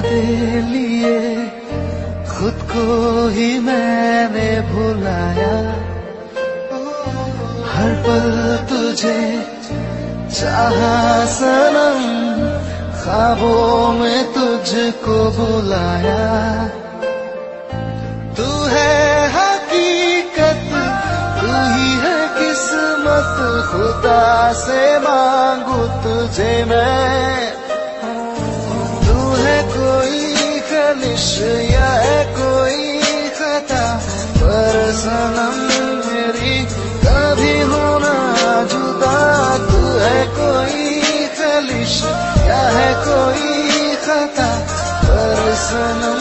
दे लिए खुद को ही मैंने भुलाया। हर पल तुझे चाह सनम खाबों में तुझको बुलाया। तू है हकीकत, तू ही है किस्मत, खुदा से मांगू तुझे मैं। खलिश या है कोई खता, पर सनम मेरी कभी होना जुदा। तू है कोई खलिश, या है कोई खता, पर सनम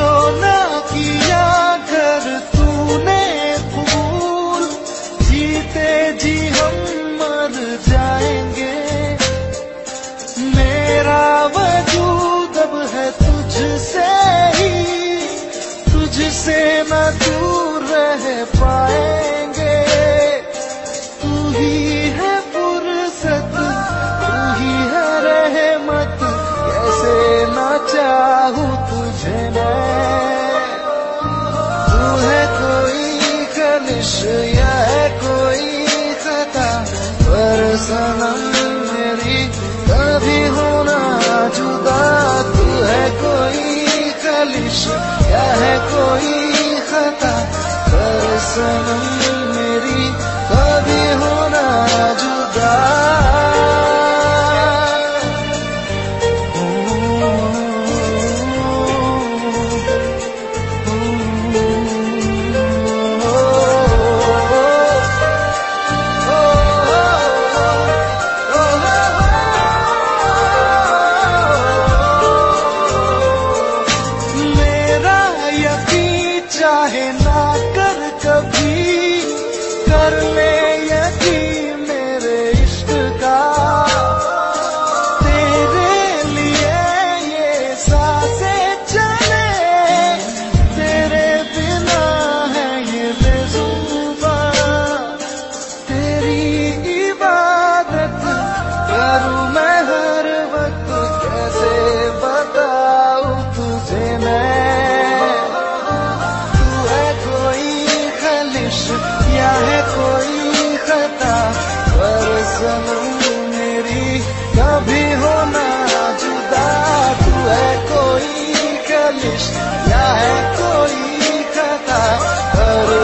जो ना किया घर तूने फूल। जीते जी हम मर जाएँगे। मेरा वजूद अब है तुझसे ही। तुझसे न दूर रह पाएँगे। तू ही है फुर्सत, तू ही है रहमत। कैसे ना चाहूँ तू है कोई कलिश या कोई खता पर सनम मेरी कभी होना जुदा। तू है कोई कलिश या है कोई खता पर सनम सनम मेरी कभी होना जुदा तू है कोई कलिश या है कोई कथा हर